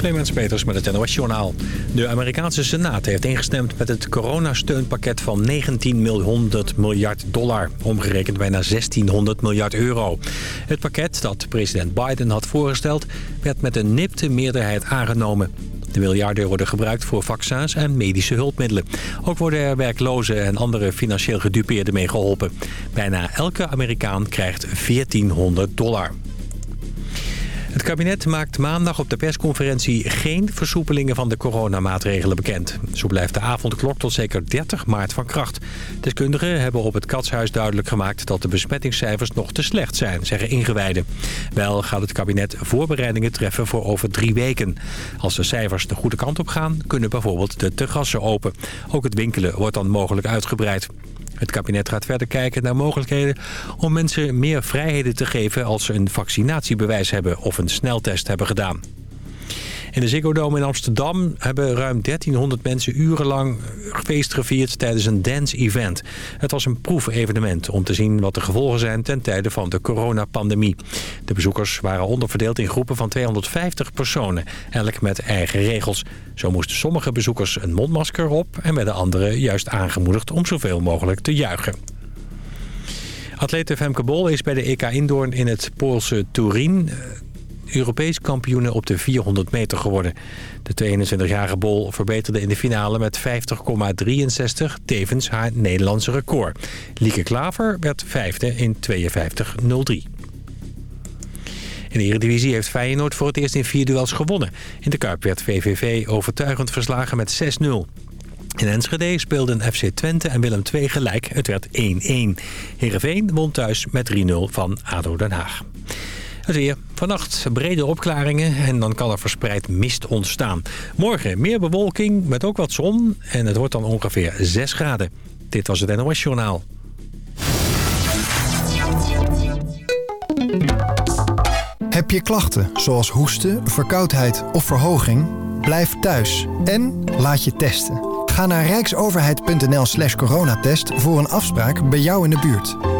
Clemens Peters met het NOS Journaal. De Amerikaanse Senaat heeft ingestemd met het coronasteunpakket van 19 miljard dollar. Omgerekend bijna 1600 miljard euro. Het pakket dat president Biden had voorgesteld werd met een nipte meerderheid aangenomen. De miljarden worden gebruikt voor vaccins en medische hulpmiddelen. Ook worden er werklozen en andere financieel gedupeerden mee geholpen. Bijna elke Amerikaan krijgt 1400 dollar. Het kabinet maakt maandag op de persconferentie geen versoepelingen van de coronamaatregelen bekend. Zo blijft de avondklok tot zeker 30 maart van kracht. Deskundigen hebben op het Katshuis duidelijk gemaakt dat de besmettingscijfers nog te slecht zijn, zeggen ingewijden. Wel gaat het kabinet voorbereidingen treffen voor over drie weken. Als de cijfers de goede kant op gaan, kunnen bijvoorbeeld de terrassen open. Ook het winkelen wordt dan mogelijk uitgebreid. Het kabinet gaat verder kijken naar mogelijkheden om mensen meer vrijheden te geven als ze een vaccinatiebewijs hebben of een sneltest hebben gedaan. In de Ziggo Dome in Amsterdam hebben ruim 1300 mensen urenlang feest gevierd tijdens een dance-event. Het was een proefevenement om te zien wat de gevolgen zijn ten tijde van de coronapandemie. De bezoekers waren onderverdeeld in groepen van 250 personen, elk met eigen regels. Zo moesten sommige bezoekers een mondmasker op en werden anderen juist aangemoedigd om zoveel mogelijk te juichen. Atlete Femke Bol is bij de EK Indoorn in het Poolse Turin Europees kampioene op de 400 meter geworden. De 22-jarige Bol verbeterde in de finale met 50,63, tevens haar Nederlandse record. Lieke Klaver werd vijfde in 52,03. In de Eredivisie heeft Feyenoord voor het eerst in vier duels gewonnen. In de Kuip werd VVV overtuigend verslagen met 6-0. In Enschede speelden FC Twente en Willem II gelijk. Het werd 1-1. Heerenveen won thuis met 3-0 van ADO Den Haag. Het weer. Vannacht brede opklaringen en dan kan er verspreid mist ontstaan. Morgen meer bewolking met ook wat zon en het wordt dan ongeveer 6 graden. Dit was het NOS Journaal. Heb je klachten zoals hoesten, verkoudheid of verhoging? Blijf thuis en laat je testen. Ga naar rijksoverheid.nl slash coronatest voor een afspraak bij jou in de buurt.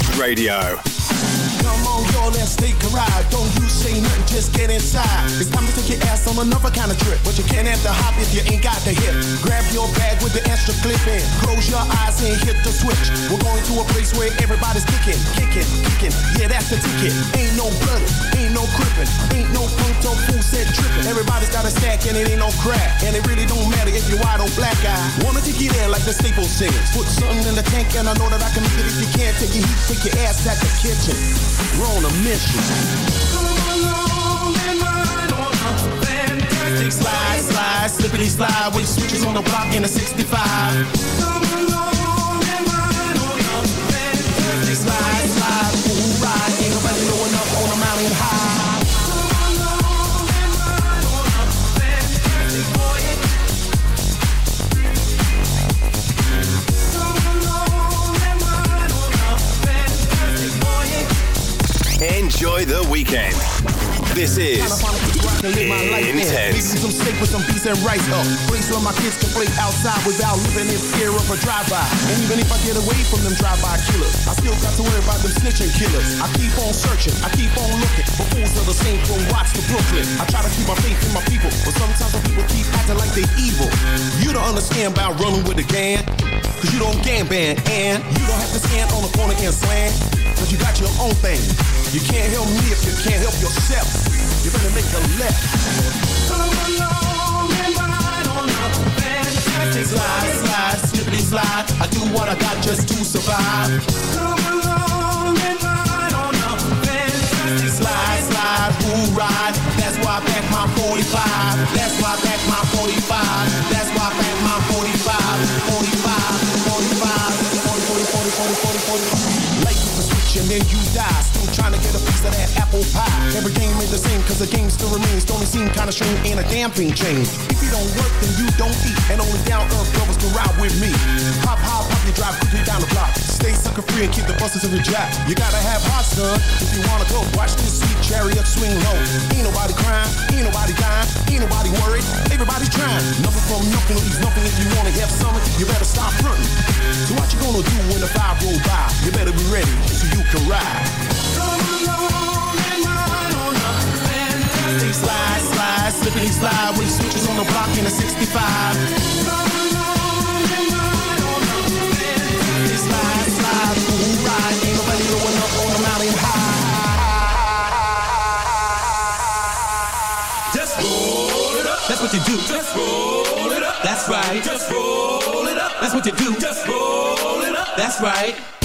Radio. Come on, let's take a ride. Don't you say nothing, just get inside. It's time to take your ass on another kind of trip. But you can't have hop if you ain't got the hip. Grab your bag with the extra clip in. Close your eyes and hit the switch. We're going to a place where everybody's kicking, kicking, kicking. Yeah, that's the ticket. Ain't no ain't no crippin', ain't no punk fool said trippin'. Everybody's got a stack and it ain't no. And it really don't matter if black guy. Wanna take it in like the Staples singers. Put something in the tank and I know that I can make it if you can't take your heat. Take your ass to the kitchen. We're on a mission. Come along and ride on a fantastic slide, slide, slippity slide with switches on the block in a 65. Come along and ride on a fantastic slide, Enjoy the weekend. This is Intense. some steak with some peace and rice up. Place where my kids can play outside without living in fear of a drive-by. And even if I get away from them drive-by killers, I still got to worry about them snitching killers. I keep on searching, I keep on looking for fools of the same from Watts to Brooklyn. I try to keep my faith in my people, but sometimes the people keep acting like they evil. You don't understand about running with a gang, cause you don't gang band, and you don't have to stand on the corner and slang, cause you got your own thing. You can't help me if you can't help yourself. You better make a left. Come along and ride on a fantastic slide, slide, slip slide. I do what I got just to survive. Come along and ride on a fantastic slide, slide, who ride? That's why I pack my 45. That's why I pack my 45. That's why I pack my 45. 45, 45, 40, 40, 40, 40, 40, 40. Light the switch and then you die. Trying to get a piece of that apple pie. Every game ain't the same cause the game still remains. Don't seem kinda strange and a damn thing changed. If you don't work then you don't eat. And only down earth brothers can ride with me. Hop, hop, hop, you drive quickly down the block. Stay sucker free and keep the buses of your jack. You gotta have hot son if you wanna go. Watch this sweet chariot swing low. Ain't nobody crying, ain't nobody dying, ain't nobody worried. Everybody's trying. Nothing from nothing leaves nothing. If you wanna have something, you better stop fronting. So what you gonna do when the five roll by? You better be ready so you can ride. Fantastic slide, slide, slippity slide with switches on the block in a 65. Come along and ride on a fantastic slide, slide, ride. Up on the mountain high. That's what you do. Just roll it up. That's right. Just roll it up. That's what you do. Just roll it up. That's right.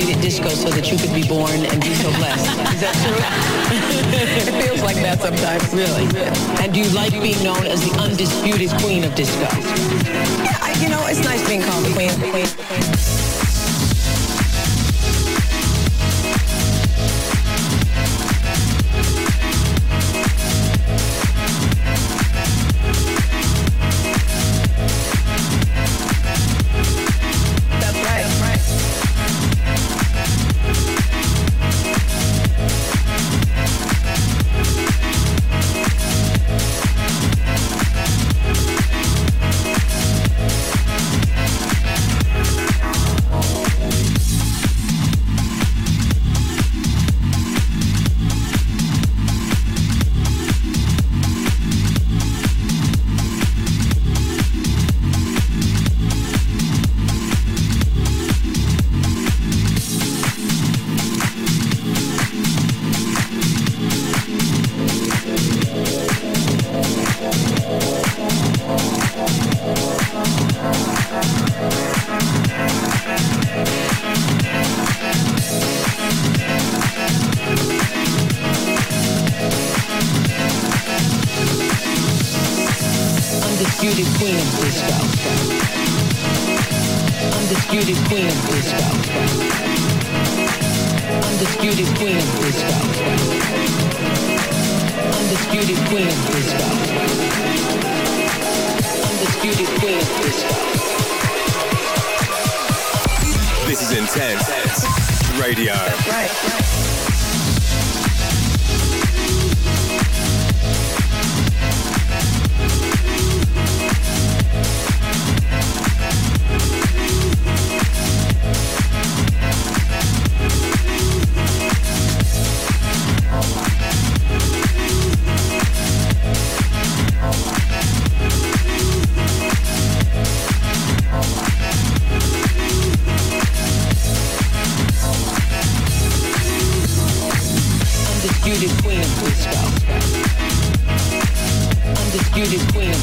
Created disco so that you could be born and be so blessed. Is that true? it feels like that sometimes. Really? And do you like being known as the undisputed queen of disco? Yeah, I, you know, it's nice being called the queen. queen, queen.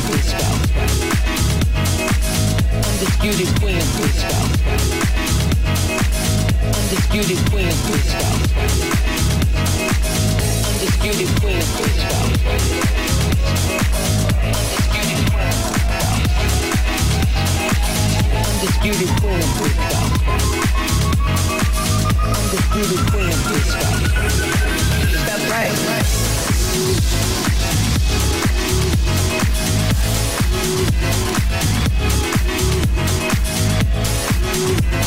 Disco. Undisputed queen of disco. Undisputed queen of disco. Undisputed queen of disco. Undisputed queen of disco. Undisputed queen of disco. That's right. Thank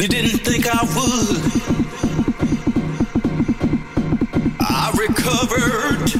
You didn't think I would. I recovered.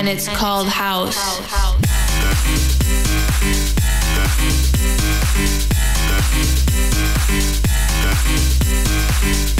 And it's called house. You.